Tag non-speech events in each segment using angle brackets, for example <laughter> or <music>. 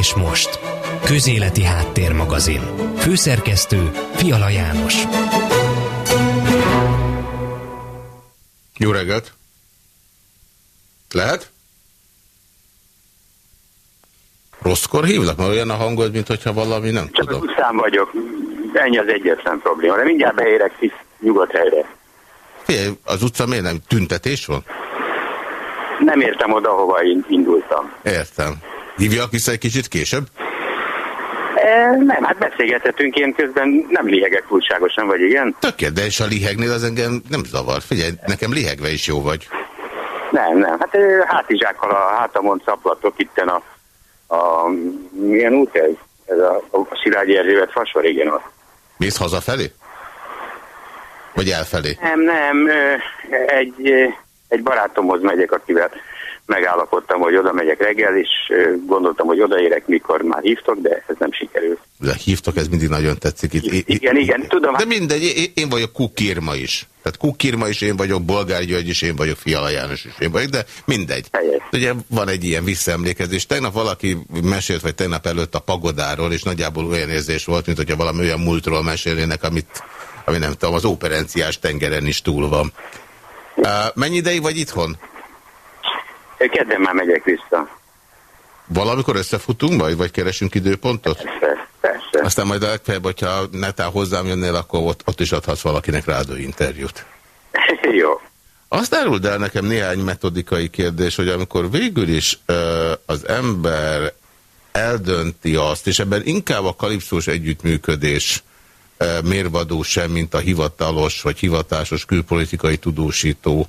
És most, Közéleti Háttérmagazin. Főszerkesztő Fiala János. Jó reggelt! Lehet? Rosszkor hívnak? Mert olyan a hangod, mint hogyha valami nem Csak tudom. az utcán vagyok. Ennyi az egyetlen probléma. De mindjárt beérek kis nyugodt helyre. Figyelj, az utca miért nem tüntetés van? Nem értem oda, hova in- indultam. Értem. Hívjak vissza egy kicsit később? E, nem, hát beszélgethetünk, én közben nem lihegek túlságosan, vagy igen? Tökélet, de és a lihegnél az engem nem zavar. Figyelj, nekem lihegve is jó vagy. Nem, nem. Hát hátizsákkal a hátamon szaplatok itten a, a milyen út ez? Ez a, a Szilágyi Erzsébet fasor, igen. Az. Mész hazafelé? Vagy elfelé? Nem, nem, egy, egy barátomhoz megyek, akivel megállapodtam, hogy oda megyek reggel, és gondoltam, hogy odaérek, mikor már hívtok, de ez nem sikerült. De hívtok, ez mindig nagyon tetszik. Itt, itt- Igen, igen, tudom. De mindegy, én, én vagyok Kukirma is. Tehát Kukirma is én vagyok, Bolgár György is én vagyok, Fiala János is én vagyok, de mindegy. Helyes. Ugye van egy ilyen visszaemlékezés. Tegnap valaki mesélt, vagy tegnap előtt a pagodáról, és nagyjából olyan érzés volt, mint hogyha valami olyan múltról mesélnének, amit, ami nem tudom, az operenciás tengeren is túl van. Mennyi ideig vagy itthon? Kedden már megyek vissza. Valamikor összefutunk majd, vagy keresünk időpontot? Persze, persze. Aztán majd a legfeljebb, hogyha netán hozzám jönnél, akkor ott, ott is adhatsz valakinek rádó interjút. <laughs> Jó. Azt áruld el nekem néhány metodikai kérdés, hogy amikor végül is ö, az ember eldönti azt, és ebben inkább a kalipszós együttműködés mérvadó sem, mint a hivatalos vagy hivatásos külpolitikai tudósító,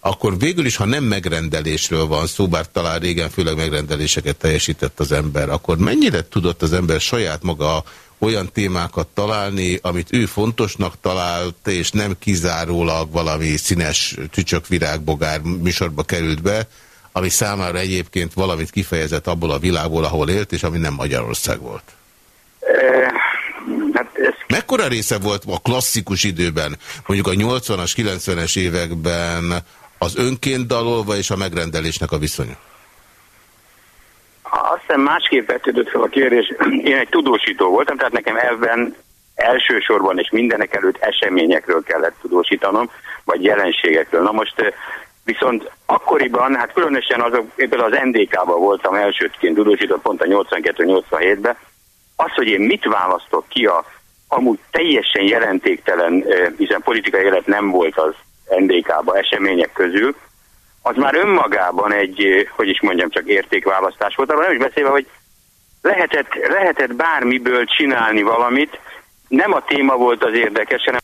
akkor végül is, ha nem megrendelésről van szó, bár talán régen főleg megrendeléseket teljesített az ember, akkor mennyire tudott az ember saját maga olyan témákat találni, amit ő fontosnak talált, és nem kizárólag valami színes tücsökvirágbogár műsorba került be, ami számára egyébként valamit kifejezett abból a világból, ahol élt, és ami nem Magyarország volt. Mekkora része volt a klasszikus időben, mondjuk a 80-as, 90-es években az önként dalolva és a megrendelésnek a viszonya? azt hiszem másképp vetődött fel a kérdés. Én egy tudósító voltam, tehát nekem ebben elsősorban és mindenek előtt eseményekről kellett tudósítanom, vagy jelenségekről. Na most eh, viszont akkoriban, hát különösen azok, például az NDK-ban voltam elsőként tudósított pont a 82-87-ben, az, hogy én mit választok ki a amúgy teljesen jelentéktelen, hiszen politikai élet nem volt az NDK-ba események közül, az már önmagában egy, hogy is mondjam, csak értékválasztás volt, arra nem is beszélve, hogy lehetett, lehetett bármiből csinálni valamit, nem a téma volt az érdekes, hanem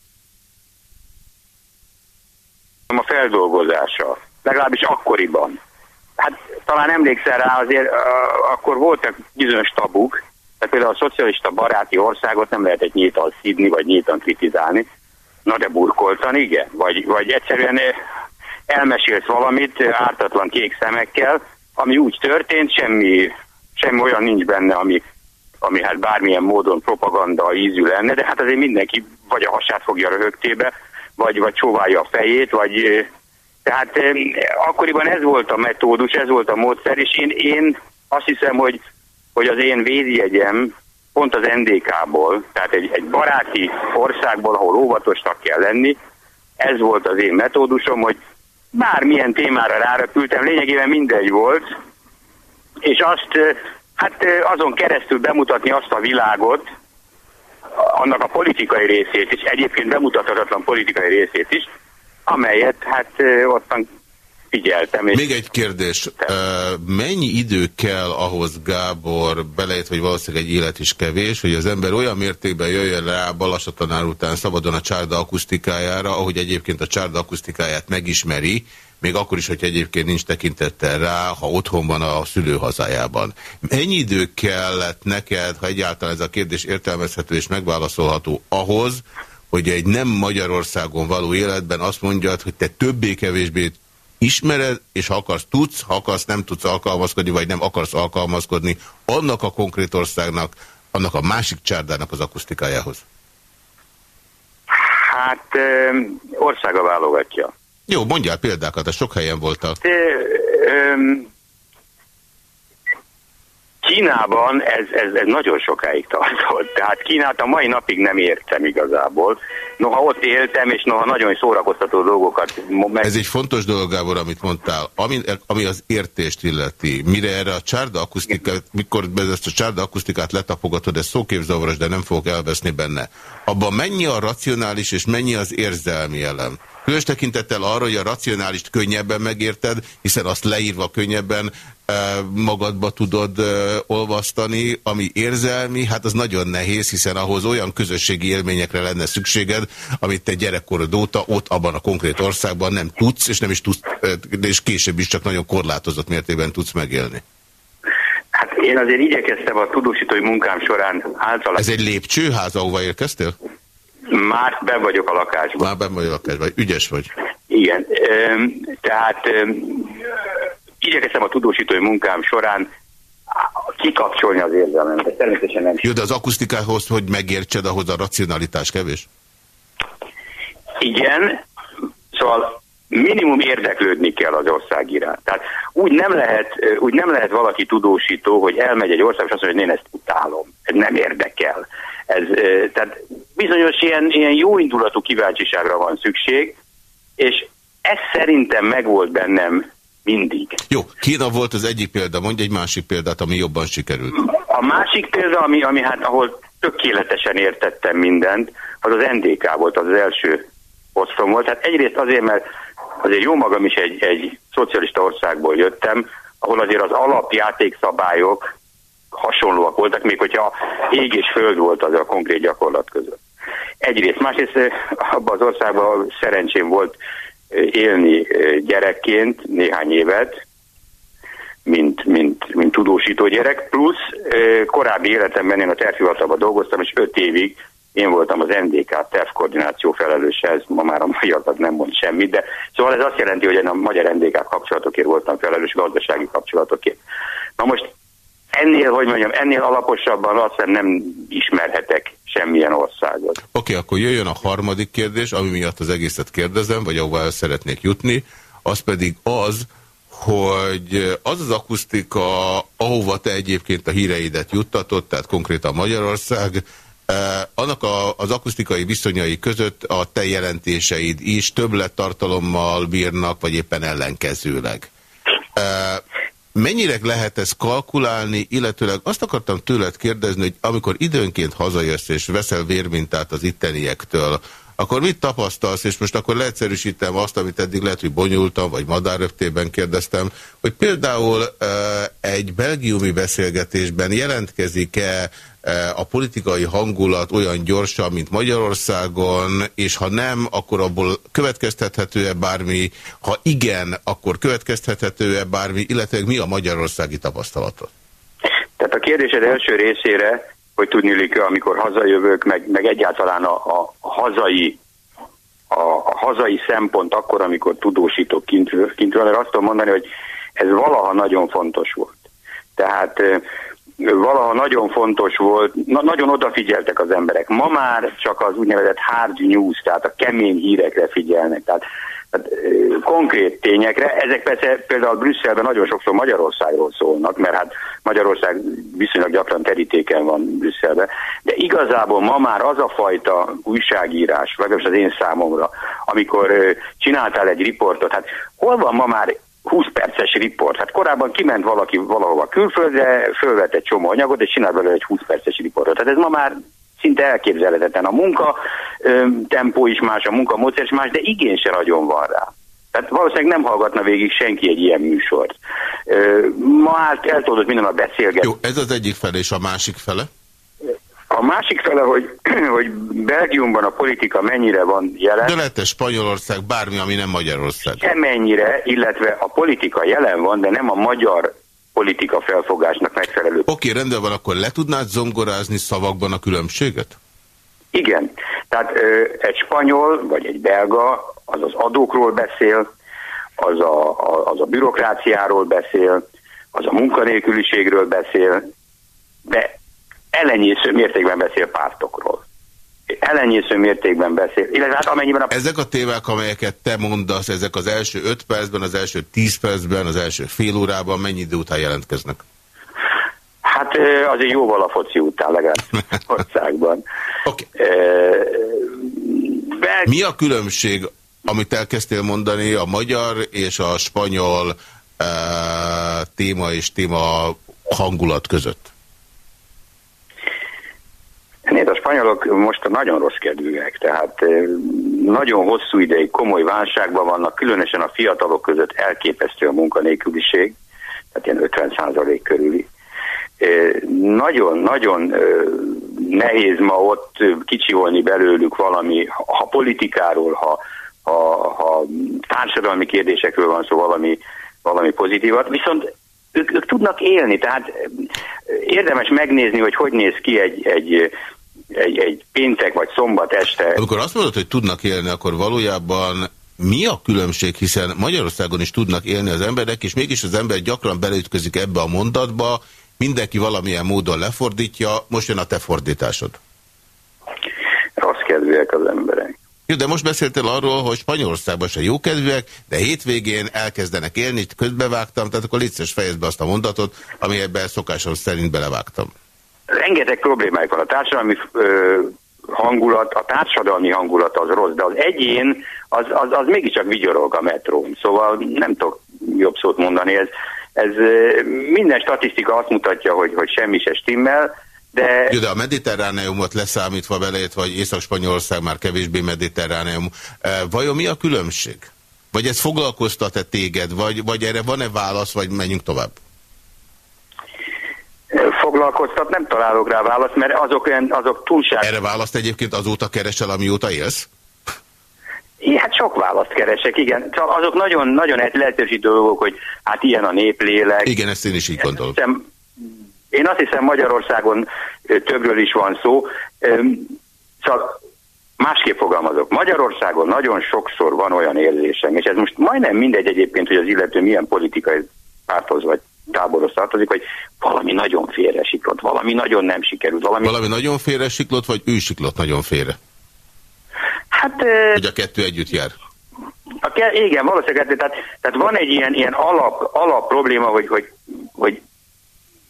a feldolgozása, legalábbis akkoriban. Hát talán emlékszel rá, azért uh, akkor voltak bizonyos tabuk, tehát például a szocialista baráti országot nem lehetett nyíltan szídni, vagy nyíltan kritizálni. Na de burkoltan, igen. Vagy, vagy egyszerűen eh, elmesélsz valamit eh, ártatlan kék szemekkel, ami úgy történt, semmi, semmi olyan nincs benne, ami, ami hát bármilyen módon propaganda ízű lenne, de hát azért mindenki vagy a hasát fogja röhögtébe, vagy, vagy csóválja a fejét, vagy eh, tehát eh, akkoriban ez volt a metódus, ez volt a módszer, és én, én azt hiszem, hogy, hogy az én védjegyem pont az NDK-ból, tehát egy, egy baráti országból, ahol óvatosnak kell lenni, ez volt az én metódusom, hogy bármilyen témára rárepültem, lényegében mindegy volt, és azt, hát azon keresztül bemutatni azt a világot, annak a politikai részét is, egyébként bemutathatatlan politikai részét is, amelyet hát ottan figyeltem. És Még egy kérdés. Ö, Mennyi idő kell ahhoz, Gábor, belejött, hogy valószínűleg egy élet is kevés, hogy az ember olyan mértékben jöjjön rá Balasatanár után szabadon a csárda akusztikájára, ahogy egyébként a csárda akusztikáját megismeri, még akkor is, hogy egyébként nincs tekintettel rá, ha otthon van a szülőhazájában. Mennyi idő kellett neked, ha egyáltalán ez a kérdés értelmezhető és megválaszolható ahhoz, hogy egy nem Magyarországon való életben azt mondjad, hogy te többé-kevésbé ismered, és ha akarsz, tudsz, ha akarsz, nem tudsz alkalmazkodni, vagy nem akarsz alkalmazkodni annak a konkrét országnak, annak a másik csárdának az akusztikájához. Hát ö, országa válogatja. Jó, mondjál példákat, a sok helyen voltak. Öm, Kínában ez, ez, ez nagyon sokáig tartott. Tehát Kínát a mai napig nem értem igazából. Noha ott éltem, és noha nagyon szórakoztató dolgokat... Meg... Ez egy fontos dolog, Gábor, amit mondtál. Ami, ami az értést illeti, mire erre a csárda akusztikát, mikor ezt a csárda akusztikát letapogatod, ez szóképzavaros, de nem fogok elveszni benne. Abban mennyi a racionális és mennyi az érzelmi elem? Különös tekintettel arra, hogy a racionálist könnyebben megérted, hiszen azt leírva könnyebben magadba tudod olvasztani, ami érzelmi, hát az nagyon nehéz, hiszen ahhoz olyan közösségi élményekre lenne szükséged, amit te gyerekkorod óta ott abban a konkrét országban nem tudsz, és nem is tudsz, és később is csak nagyon korlátozott mértékben tudsz megélni. Hát én azért igyekeztem a tudósítói munkám során általában... Ez egy lépcsőház, ahova érkeztél? Már ben vagyok a lakásban. Már ben vagyok a lakásban. Ügyes vagy. Igen. Tehát igyekeztem a tudósítói munkám során kikapcsolni az érzelmet. Természetesen nem. Jó, de az akusztikához, hogy megértsed, ahhoz a racionalitás kevés? Igen, szóval minimum érdeklődni kell az ország iránt. Tehát úgy nem, lehet, úgy nem lehet valaki tudósító, hogy elmegy egy ország, és azt mondja, hogy én ezt utálom. Ez nem érdekel. Ez, tehát bizonyos ilyen, ilyen jóindulatú kíváncsiságra van szükség, és ez szerintem megvolt bennem mindig. Jó, Kína volt az egyik példa, mondj egy másik példát, ami jobban sikerült. A másik példa, ami, ami hát ahol tökéletesen értettem mindent, az az NDK volt, az, az első osztom volt. Hát egyrészt azért, mert azért jó magam is egy, egy szocialista országból jöttem, ahol azért az alapjátékszabályok hasonlóak voltak, még hogyha ég és föld volt az a konkrét gyakorlat között. Egyrészt. Másrészt abban az országban szerencsém volt élni gyerekként néhány évet, mint, mint, mint tudósító gyerek, plusz korábbi életemben én a tervhivatalban dolgoztam, és öt évig én voltam az NDK tervkoordináció felelőse, ez ma már a magyar nem mond semmit, de szóval ez azt jelenti, hogy én a magyar NDK kapcsolatokért voltam felelős, gazdasági kapcsolatokért. Na most ennél, hogy mondjam, ennél alaposabban azt nem ismerhetek semmilyen országot. Oké, okay, akkor jöjjön a harmadik kérdés, ami miatt az egészet kérdezem, vagy ahova el szeretnék jutni, az pedig az, hogy az az akusztika, ahova te egyébként a híreidet juttatott, tehát konkrétan Magyarország, eh, annak a, az akusztikai viszonyai között a te jelentéseid is többlettartalommal bírnak, vagy éppen ellenkezőleg. Mennyire lehet ezt kalkulálni, illetőleg azt akartam tőled kérdezni, hogy amikor időnként hazajössz és veszel vérmintát az itteniektől, akkor mit tapasztalsz, és most akkor leegyszerűsítem azt, amit eddig lehet, hogy bonyolultam, vagy madárröptében kérdeztem, hogy például egy belgiumi beszélgetésben jelentkezik-e a politikai hangulat olyan gyorsan, mint Magyarországon, és ha nem, akkor abból következtethető-e bármi, ha igen, akkor következtethető-e bármi, illetve mi a magyarországi tapasztalatot? Tehát a kérdésed első részére hogy tudni, amikor hazajövök, meg, meg egyáltalán a, a hazai a, a hazai szempont akkor, amikor tudósítok kintről, kintről, mert azt tudom mondani, hogy ez valaha nagyon fontos volt. Tehát valaha nagyon fontos volt, na, nagyon odafigyeltek az emberek. Ma már csak az úgynevezett hard news, tehát a kemény hírekre figyelnek. Tehát tehát, konkrét tényekre. Ezek persze például Brüsszelben nagyon sokszor Magyarországról szólnak, mert hát Magyarország viszonylag gyakran terítéken van Brüsszelben, de igazából ma már az a fajta újságírás, legalábbis az én számomra, amikor csináltál egy riportot, hát hol van ma már 20 perces riport. Hát korábban kiment valaki valahova külföldre, fölvett egy csomó anyagot, és csinált belőle egy 20 perces riportot. Tehát ez ma már szinte elképzelhetetlen. A munka ö, tempó is más, a munka módszer is más, de igény se nagyon van rá. Tehát valószínűleg nem hallgatna végig senki egy ilyen műsort. Ö, ma hát eltudott minden a beszélget. Jó, ez az egyik fele, és a másik fele? A másik fele, hogy, <clears throat> hogy Belgiumban a politika mennyire van jelen. De lehet Spanyolország, bármi, ami nem Magyarország. Semennyire, illetve a politika jelen van, de nem a magyar politika felfogásnak megfelelő. Oké, okay, rendben van, akkor le tudnád zongorázni szavakban a különbséget? Igen. Tehát ö, egy spanyol vagy egy belga az az adókról beszél, az a, a, az a bürokráciáról beszél, az a munkanélküliségről beszél, de ellenyésző mértékben beszél pártokról. ellenyésző mértékben beszél. Illetve hát amennyiben a... Ezek a témák, amelyeket te mondasz, ezek az első öt percben, az első tíz percben, az első fél órában mennyi idő után jelentkeznek? Hát azért jóval a foci után legalább <laughs> országban. Okay. Be... Mi a különbség, amit elkezdtél mondani, a magyar és a spanyol uh, téma és téma hangulat között? Nézd, a spanyolok most nagyon rossz kedvűek, tehát nagyon hosszú ideig komoly válságban vannak, különösen a fiatalok között elképesztő a munkanélküliség, tehát ilyen 50 körüli. Nagyon-nagyon nehéz ma ott kicsiholni belőlük valami, ha politikáról, ha, ha, ha társadalmi kérdésekről van szó, valami, valami pozitívat, viszont ők, ők tudnak élni, tehát érdemes megnézni, hogy hogy néz ki egy, egy, egy, egy péntek vagy szombat este. Amikor azt mondod, hogy tudnak élni, akkor valójában mi a különbség, hiszen Magyarországon is tudnak élni az emberek, és mégis az ember gyakran beleütközik ebbe a mondatba, mindenki valamilyen módon lefordítja, most jön a te fordításod. Rossz kedvűek az emberek. Jó, de most beszéltél arról, hogy Spanyolországban se jókedvűek, de hétvégén elkezdenek élni, közbevágtam, tehát akkor létszeres fejezd be azt a mondatot, ami ebben szokásom szerint belevágtam. Rengeteg problémájuk van. A társadalmi ö, hangulat, a társadalmi hangulat az rossz, de az egyén az, az, az mégiscsak vigyorog a metrón. Szóval nem tudok jobb szót mondani. Ez, ez minden statisztika azt mutatja, hogy, hogy semmi se stimmel, de... Jó, de a mediterráneumot leszámítva belét, vagy Észak-Spanyolország már kevésbé mediterráneum. Vajon mi a különbség? Vagy ez foglalkoztat-e téged, vagy, vagy erre van-e válasz, vagy menjünk tovább? Foglalkoztat, nem találok rá választ, mert azok, olyan, azok túlság. Erre választ egyébként azóta keresel, amióta élsz? Hát sok választ keresek, igen. Csak azok nagyon, nagyon lehetősítő dolgok, hogy hát ilyen a néplélek. Igen, ezt én is így gondolom. Hiszem, én azt hiszem Magyarországon többről is van szó, csak másképp fogalmazok. Magyarországon nagyon sokszor van olyan érzésem, és ez most majdnem mindegy egyébként, hogy az illető milyen politikai párthoz vagy táborhoz tartozik, hogy valami nagyon félre siklott, valami nagyon nem sikerült. Valami, valami nagyon félre siklott, vagy ő siklott nagyon félre? Hát... Hogy a kettő együtt jár? A ke igen, valószínűleg, tehát, tehát van egy ilyen, ilyen alap, alap probléma, hogy, hogy, hogy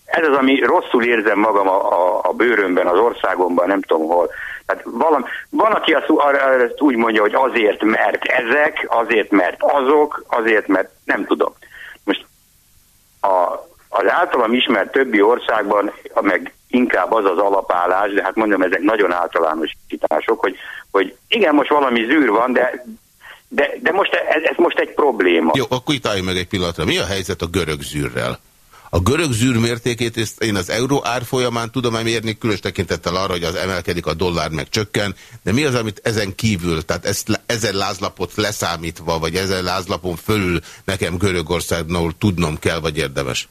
ez az, ami rosszul érzem magam a, a, a bőrömben, az országomban, nem tudom hol. Tehát valami, van, aki azt, azt úgy mondja, hogy azért, mert ezek, azért, mert azok, azért, mert nem tudom. A, az általam ismert többi országban, meg inkább az az alapállás, de hát mondjam, ezek nagyon általánosítások, hogy, hogy igen, most valami zűr van, de de, de most ez, ez most egy probléma. Jó, akkor itt meg egy pillanatra. Mi a helyzet a görög zűrrel? A görög zűr mértékét én az euró árfolyamán tudom-e mérni, különös tekintettel arra, hogy az emelkedik, a dollár meg csökken, de mi az, amit ezen kívül, tehát ezt, ezen lázlapot leszámítva, vagy ezen lázlapon fölül nekem Görögországnól tudnom kell, vagy érdemes?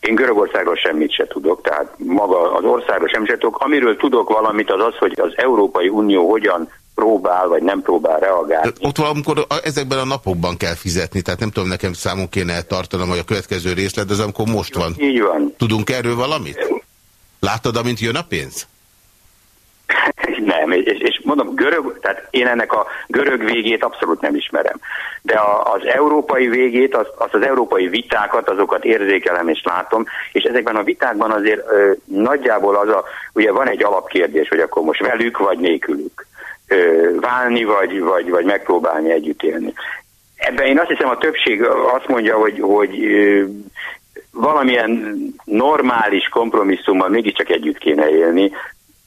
Én Görögországról semmit se tudok, tehát maga az országról semmit se tudok. Amiről tudok valamit az az, hogy az Európai Unió hogyan próbál, vagy nem próbál reagálni. Ott valamikor ezekben a napokban kell fizetni, tehát nem tudom, nekem számon kéne tartanom, hogy a következő részlet, az amikor most van. Így van. Tudunk erről valamit? Látod, amint jön a pénz? Nem, és, és mondom, görög, tehát én ennek a görög végét abszolút nem ismerem. De a, az európai végét, az, az az európai vitákat, azokat érzékelem és látom, és ezekben a vitákban azért ö, nagyjából az a, ugye van egy alapkérdés, hogy akkor most velük vagy nélkülük válni, vagy, vagy, vagy megpróbálni együtt élni. Ebben én azt hiszem a többség azt mondja, hogy, hogy valamilyen normális kompromisszummal mégiscsak együtt kéne élni.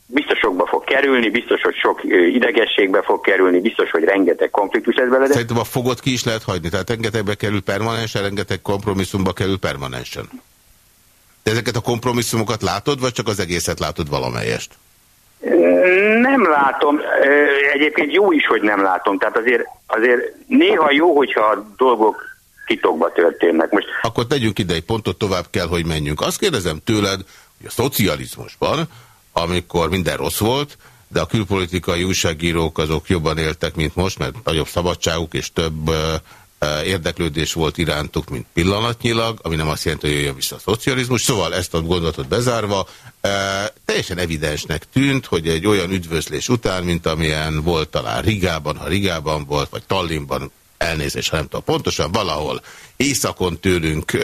Biztos sokba fog kerülni, biztos, hogy sok idegességbe fog kerülni, biztos, hogy rengeteg konfliktus lesz belőle. Szerintem a fogot ki is lehet hagyni, tehát rengetegbe kerül permanensen, rengeteg kompromisszumba kerül permanensen. De ezeket a kompromisszumokat látod, vagy csak az egészet látod valamelyest? Nem látom. Egyébként jó is, hogy nem látom. Tehát azért, azért néha jó, hogyha a dolgok titokba történnek. Most... Akkor tegyünk ide egy pontot, tovább kell, hogy menjünk. Azt kérdezem tőled, hogy a szocializmusban, amikor minden rossz volt, de a külpolitikai újságírók azok jobban éltek, mint most, mert nagyobb szabadságuk és több érdeklődés volt irántuk, mint pillanatnyilag, ami nem azt jelenti, hogy jöjjön vissza a szocializmus. Szóval ezt a gondolatot bezárva, teljesen evidensnek tűnt, hogy egy olyan üdvözlés után, mint amilyen volt talán Rigában, ha Rigában volt, vagy Tallinnban, elnézés, ha nem tudom pontosan, valahol északon tőlünk,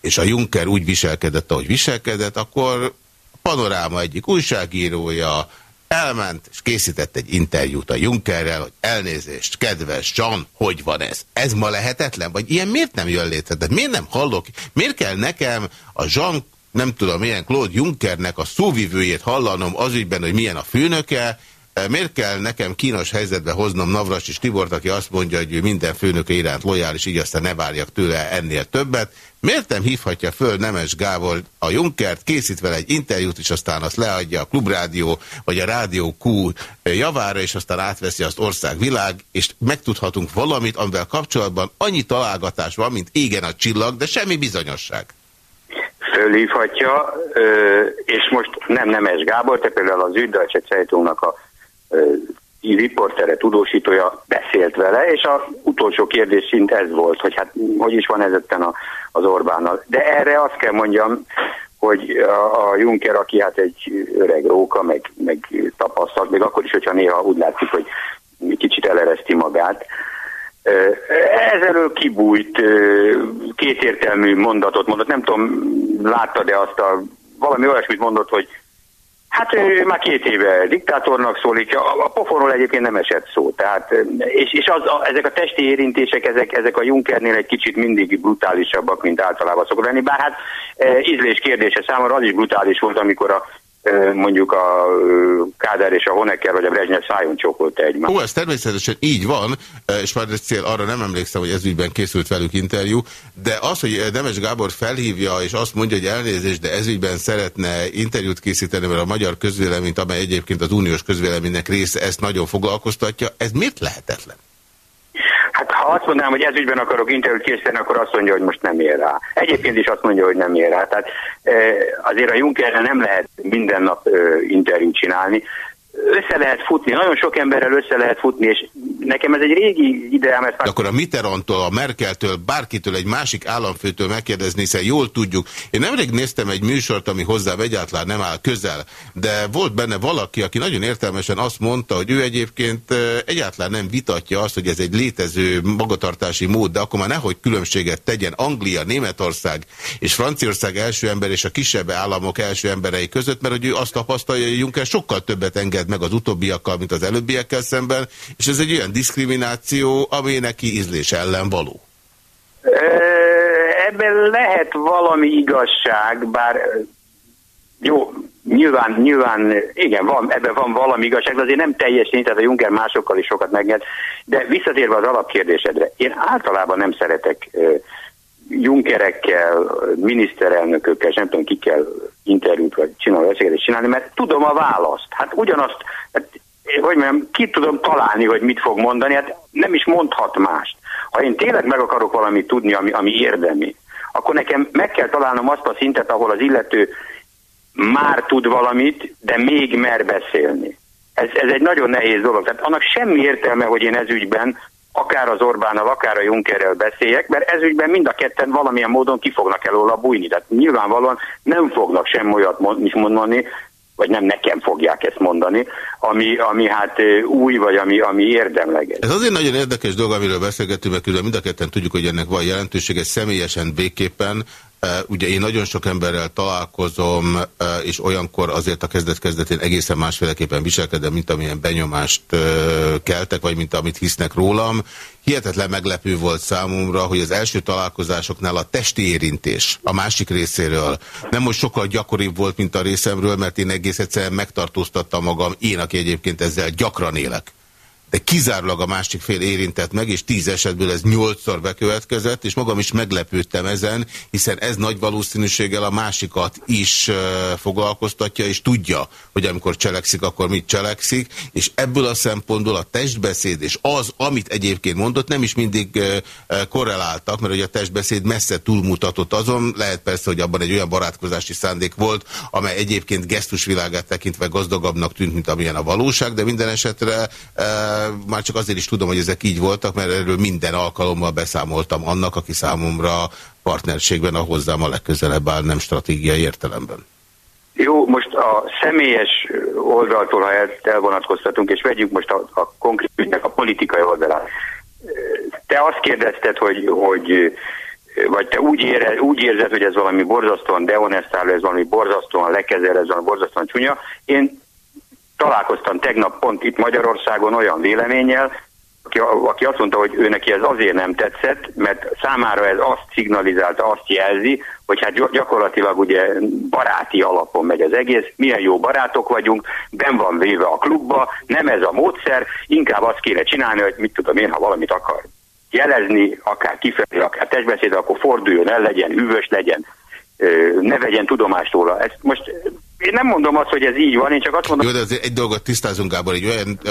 és a Juncker úgy viselkedett, ahogy viselkedett, akkor Panoráma egyik újságírója, elment, és készített egy interjút a Junckerrel, hogy elnézést, kedves John, hogy van ez? Ez ma lehetetlen? Vagy ilyen miért nem jön létre? De miért nem hallok? Miért kell nekem a Jean, nem tudom milyen, Claude Junckernek a szóvivőjét hallanom az ügyben, hogy milyen a főnöke, Miért kell nekem kínos helyzetbe hoznom Navras és Tibort, aki azt mondja, hogy ő minden főnöke iránt lojális, így aztán ne várjak tőle ennél többet? Miért nem hívhatja föl Nemes Gábor a Junkert, készít vele egy interjút, és aztán azt leadja a Klubrádió, vagy a Rádió Q javára, és aztán átveszi azt országvilág, és megtudhatunk valamit, amivel kapcsolatban annyi találgatás van, mint égen a csillag, de semmi bizonyosság. Fölhívhatja, és most nem Nemes Gábor, te például az Üddalcse Zeitung-nak a riportere, tudósítója beszélt vele, és az utolsó kérdés szint ez volt, hogy hát hogy is van ezetten a, az Orbánnal. De erre azt kell mondjam, hogy a, a Juncker, aki hát egy öreg róka, meg, meg tapasztalt, még akkor is, hogyha néha úgy látszik, hogy kicsit elereszti magát, Ezelől kibújt kétértelmű mondatot mondott, nem tudom, láttad-e azt a, valami olyasmit mondott, hogy Hát ő már két éve diktátornak szólítja, a pofonról egyébként nem esett szó. Tehát, és és az, a, ezek a testi érintések, ezek, ezek a Junckernél egy kicsit mindig brutálisabbak, mint általában szokott lenni. Bár hát e, ízlés kérdése számomra az is brutális volt, amikor a mondjuk a Káder és a Honecker vagy a Brezsnyev szájon csókolta egymást. Ó, ez természetesen így van, és már cél, arra nem emlékszem, hogy ez ügyben készült velük interjú, de az, hogy Nemes Gábor felhívja, és azt mondja, hogy elnézést, de ez ügyben szeretne interjút készíteni, mert a magyar közvéleményt, amely egyébként az uniós közvéleménynek része, ezt nagyon foglalkoztatja, ez miért lehetetlen? Hát ha azt mondanám, hogy ezügyben akarok interjút készíteni, akkor azt mondja, hogy most nem ér rá. Egyébként is azt mondja, hogy nem ér rá. Tehát azért a Junckerrel nem lehet minden nap interjút csinálni össze lehet futni, nagyon sok emberrel össze lehet futni, és nekem ez egy régi ideám. Ezt már... akkor a Mitterrandtól, a Merkeltől, bárkitől, egy másik államfőtől megkérdezni, hiszen jól tudjuk. Én nemrég néztem egy műsort, ami hozzám egyáltalán nem áll közel, de volt benne valaki, aki nagyon értelmesen azt mondta, hogy ő egyébként egyáltalán nem vitatja azt, hogy ez egy létező magatartási mód, de akkor már nehogy különbséget tegyen Anglia, Németország és Franciaország első ember és a kisebb államok első emberei között, mert hogy ő azt tapasztalja, hogy Juncker sokkal többet enged meg az utóbbiakkal, mint az előbbiekkel szemben, és ez egy olyan diszkrimináció, ami neki ízlés ellen való. Ebben lehet valami igazság, bár jó, nyilván, nyilván, igen, van, ebben van valami igazság, de azért nem teljesen, tehát a Juncker másokkal is sokat megnyert. De visszatérve az alapkérdésedre, én általában nem szeretek Junkerekkel, miniszterelnökökkel, nem tudom kikkel interjút vagy csinálni, beszélgetést csinálni, mert tudom a választ. Hát ugyanazt, hát, hogy mondjam, ki tudom találni, hogy mit fog mondani, hát nem is mondhat mást. Ha én tényleg meg akarok valamit tudni, ami, ami érdemi, akkor nekem meg kell találnom azt a szintet, ahol az illető már tud valamit, de még mer beszélni. Ez, ez egy nagyon nehéz dolog. Tehát annak semmi értelme, hogy én ez ügyben akár az Orbánnal, akár a Junckerrel beszéljek, mert ezügyben mind a ketten valamilyen módon ki fognak elóla bújni. Tehát nyilvánvalóan nem fognak sem olyat mondani, vagy nem nekem fogják ezt mondani, ami, ami hát új, vagy ami, ami érdemleges. Ez azért nagyon érdekes dolog, amiről beszélgetünk, mert mind a ketten tudjuk, hogy ennek van jelentősége, személyesen béképpen Ugye én nagyon sok emberrel találkozom, és olyankor azért a kezdet-kezdetén egészen másféleképpen viselkedem, mint amilyen benyomást keltek, vagy mint amit hisznek rólam. Hihetetlen meglepő volt számomra, hogy az első találkozásoknál a testi érintés a másik részéről nem most sokkal gyakoribb volt, mint a részemről, mert én egész egyszerűen megtartóztattam magam, én, aki egyébként ezzel gyakran élek de kizárólag a másik fél érintett meg, és tíz esetből ez nyolcszor bekövetkezett, és magam is meglepődtem ezen, hiszen ez nagy valószínűséggel a másikat is foglalkoztatja, és tudja, hogy amikor cselekszik, akkor mit cselekszik, és ebből a szempontból a testbeszéd és az, amit egyébként mondott, nem is mindig korreláltak, mert hogy a testbeszéd messze túlmutatott azon, lehet persze, hogy abban egy olyan barátkozási szándék volt, amely egyébként gesztusvilágát tekintve gazdagabbnak tűnt, mint amilyen a valóság, de minden esetre már csak azért is tudom, hogy ezek így voltak, mert erről minden alkalommal beszámoltam annak, aki számomra partnerségben a hozzám a legközelebb áll, nem stratégiai értelemben. Jó, most a személyes oldaltól, ha elvonatkoztatunk, és vegyük most a, a konkrét a politikai oldalát. Te azt kérdezted, hogy, hogy vagy te úgy, ére, úgy érzed, hogy ez valami borzasztóan deonestáló, ez valami borzasztóan lekezel, ez valami borzasztóan csúnya. Én találkoztam tegnap pont itt Magyarországon olyan véleménnyel, aki, aki azt mondta, hogy ő neki ez azért nem tetszett, mert számára ez azt szignalizálta, azt jelzi, hogy hát gyakorlatilag ugye baráti alapon megy az egész, milyen jó barátok vagyunk, ben van véve a klubba, nem ez a módszer, inkább azt kéne csinálni, hogy mit tudom én, ha valamit akar jelezni, akár kifelé, akár testbeszéd, akkor forduljon el, legyen hűvös, legyen, ne vegyen tudomást róla. Ezt most én nem mondom azt, hogy ez így van, én csak azt mondom... Jó, de azért egy dolgot tisztázunk, Gábor, egy olyan ö,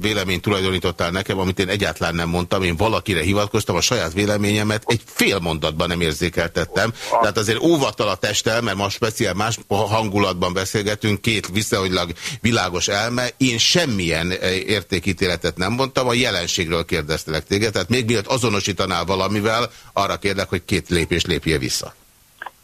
véleményt tulajdonítottál nekem, amit én egyáltalán nem mondtam, én valakire hivatkoztam, a saját véleményemet egy fél mondatban nem érzékeltettem. A... Tehát azért óvattal a testtel, mert most speciál más hangulatban beszélgetünk, két viszonylag világos elme, én semmilyen értékítéletet nem mondtam, a jelenségről kérdeztelek téged, tehát még miatt azonosítanál valamivel, arra kérlek, hogy két lépés lépje vissza.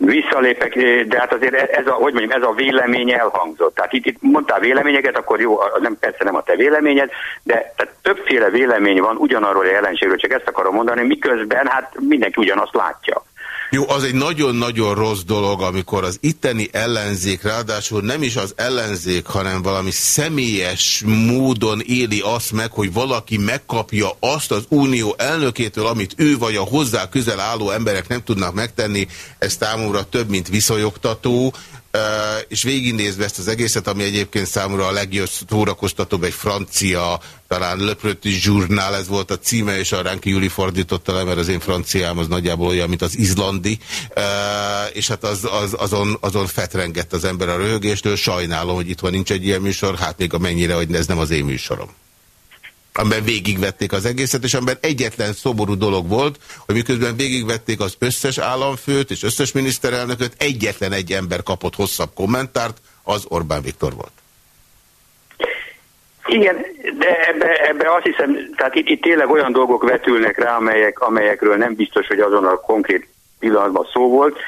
Visszalépek, de hát azért ez a, hogy mondjam, ez a vélemény elhangzott. Tehát itt, itt mondtál véleményeket, akkor jó, nem, persze nem a te véleményed, de tehát többféle vélemény van ugyanarról a jelenségről, csak ezt akarom mondani, miközben hát mindenki ugyanazt látja. Jó, az egy nagyon-nagyon rossz dolog, amikor az itteni ellenzék, ráadásul nem is az ellenzék, hanem valami személyes módon éli azt meg, hogy valaki megkapja azt az unió elnökétől, amit ő vagy a hozzá közel álló emberek nem tudnak megtenni, ez számomra több, mint viszonyogtató, és végignézve ezt az egészet, ami egyébként számomra a legjobb szórakoztatóbb, egy francia, talán Le Petit Journal, ez volt a címe, és a Ránki Júli fordította le, mert az én franciám az nagyjából olyan, mint az izlandi, és hát az, az, azon, azon fetrengett az ember a röhögéstől, sajnálom, hogy itt van nincs egy ilyen műsor, hát még amennyire, hogy ez nem az én műsorom amiben végigvették az egészet, és amiben egyetlen szoború dolog volt, hogy miközben végigvették az összes államfőt és összes miniszterelnököt, egyetlen egy ember kapott hosszabb kommentárt, az Orbán Viktor volt. Igen, de ebbe, ebbe azt hiszem, tehát itt, itt tényleg olyan dolgok vetülnek rá, amelyek, amelyekről nem biztos, hogy azon a konkrét pillanatban szó volt,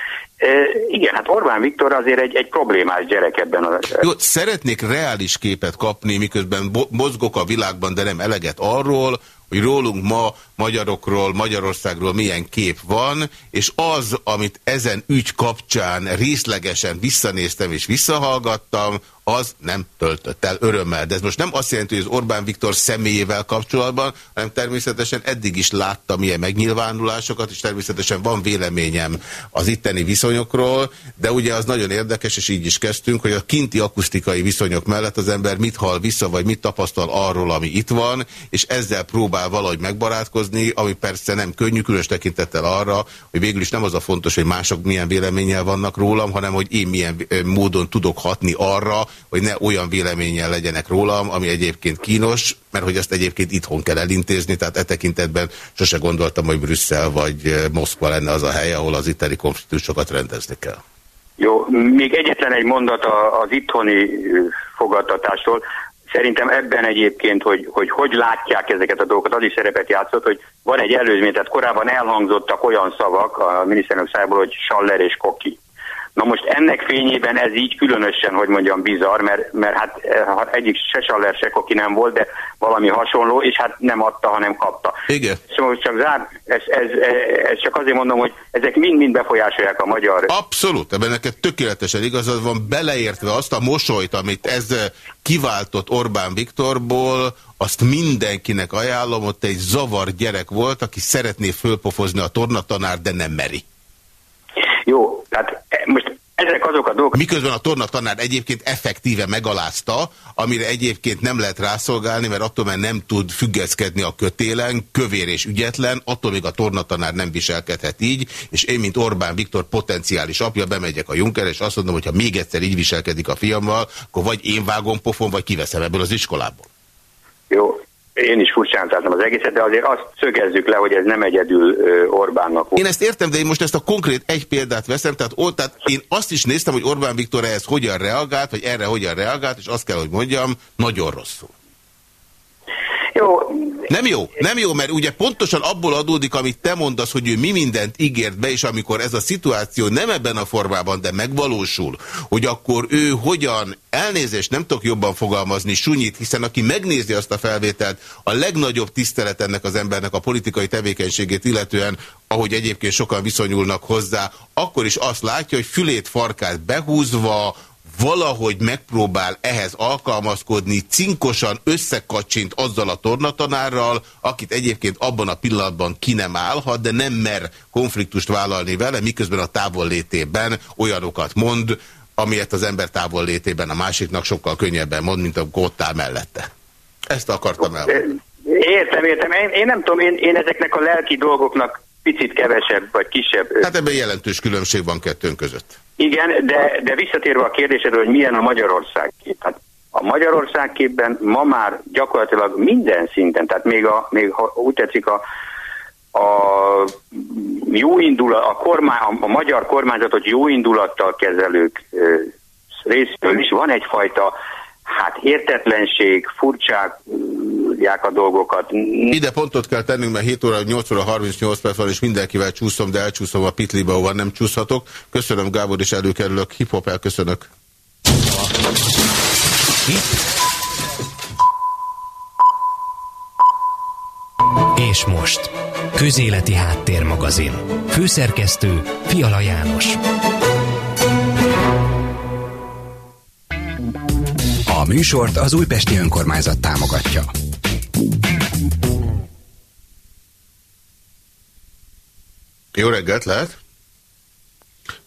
igen, hát Orbán Viktor azért egy, egy problémás gyerek ebben a... Jó, szeretnék reális képet kapni, miközben mozgok a világban, de nem eleget arról, hogy rólunk ma magyarokról, Magyarországról milyen kép van, és az, amit ezen ügy kapcsán részlegesen visszanéztem és visszahallgattam, az nem töltött el örömmel. De ez most nem azt jelenti, hogy az Orbán Viktor személyével kapcsolatban, hanem természetesen eddig is láttam ilyen megnyilvánulásokat, és természetesen van véleményem az itteni viszonyokról, de ugye az nagyon érdekes, és így is kezdtünk, hogy a kinti akusztikai viszonyok mellett az ember mit hall vissza, vagy mit tapasztal arról, ami itt van, és ezzel próbál valahogy megbarátkozni, ami persze nem könnyű, különös tekintettel arra, hogy végül is nem az a fontos, hogy mások milyen véleménnyel vannak rólam, hanem hogy én milyen módon tudok hatni arra, hogy ne olyan véleménnyel legyenek rólam, ami egyébként kínos, mert hogy ezt egyébként itthon kell elintézni, tehát e tekintetben sose gondoltam, hogy Brüsszel vagy Moszkva lenne az a hely, ahol az itteni konfliktusokat rendezni kell. Jó, még egyetlen egy mondat az itthoni fogadtatásról. Szerintem ebben egyébként, hogy, hogy hogy látják ezeket a dolgokat, az is szerepet játszott, hogy van egy előzmény, tehát korábban elhangzottak olyan szavak a miniszterelnök szájából, hogy Saller és Koki. Na most ennek fényében ez így különösen, hogy mondjam, bizarr, mert, mert hát eh, egyik se Saller, se Koki nem volt, de valami hasonló, és hát nem adta, hanem kapta. Igen. Szóval csak zár, ez, ez, ez csak azért mondom, hogy ezek mind-mind befolyásolják a magyar... Abszolút, ebben neked tökéletesen igazad van, beleértve azt a mosolyt, amit ez eh, kiváltott Orbán Viktorból, azt mindenkinek ajánlom, ott egy zavar gyerek volt, aki szeretné fölpofozni a tornatanár, de nem meri. Tehát most ezek azok a dolgok... Miközben a tornatanár egyébként effektíve megalázta, amire egyébként nem lehet rászolgálni, mert attól mert nem tud függeszkedni a kötélen, kövér és ügyetlen, attól még a tornatanár nem viselkedhet így, és én, mint Orbán Viktor potenciális apja, bemegyek a Juncker, és azt mondom, hogy ha még egyszer így viselkedik a fiammal, akkor vagy én vágom pofon, vagy kiveszem ebből az iskolából. Jó, én is furcsánzáltam az egészet, de azért azt szögezzük le, hogy ez nem egyedül Orbánnak volt. Én ezt értem, de én most ezt a konkrét egy példát veszem, tehát, ó, tehát én azt is néztem, hogy Orbán Viktor ehhez hogyan reagált, vagy erre hogyan reagált, és azt kell, hogy mondjam, nagyon rosszul. Jó. Nem jó, nem jó, mert ugye pontosan abból adódik, amit te mondasz, hogy ő mi mindent ígért be, és amikor ez a szituáció nem ebben a formában, de megvalósul, hogy akkor ő hogyan, elnézést nem tudok jobban fogalmazni, sunyit, hiszen aki megnézi azt a felvételt, a legnagyobb tisztelet ennek az embernek a politikai tevékenységét illetően, ahogy egyébként sokan viszonyulnak hozzá, akkor is azt látja, hogy fülét, farkát behúzva, valahogy megpróbál ehhez alkalmazkodni, cinkosan összekacsint azzal a tornatanárral, akit egyébként abban a pillanatban ki nem állhat, de nem mer konfliktust vállalni vele, miközben a távollétében olyanokat mond, amilyet az ember távollétében a másiknak sokkal könnyebben mond, mint a gottál mellette. Ezt akartam el. Értem, értem. Én, én nem tudom, én, én ezeknek a lelki dolgoknak picit kevesebb vagy kisebb. Hát ebben jelentős különbség van kettőnk között. Igen, de, de visszatérve a kérdésedre, hogy milyen a Magyarország kép. Hát a Magyarország képben ma már gyakorlatilag minden szinten, tehát még, a, még ha úgy tetszik a, a jó indulat, a, kormány, a, magyar kormányzatot jó indulattal kezelők részről is van egyfajta hát értetlenség, furcsák a dolgokat. Ide pontot kell tennünk, mert 7 óra, 8 óra 38 perc van, és mindenkivel csúszom, de elcsúszom a pitliba, ahol nem csúszhatok. Köszönöm Gábor, és előkerülök. Hip-hop elköszönök. És most, Közéleti Háttérmagazin. Főszerkesztő Fiala János. A műsort az Újpesti Önkormányzat támogatja. Jó reggelt, lehet?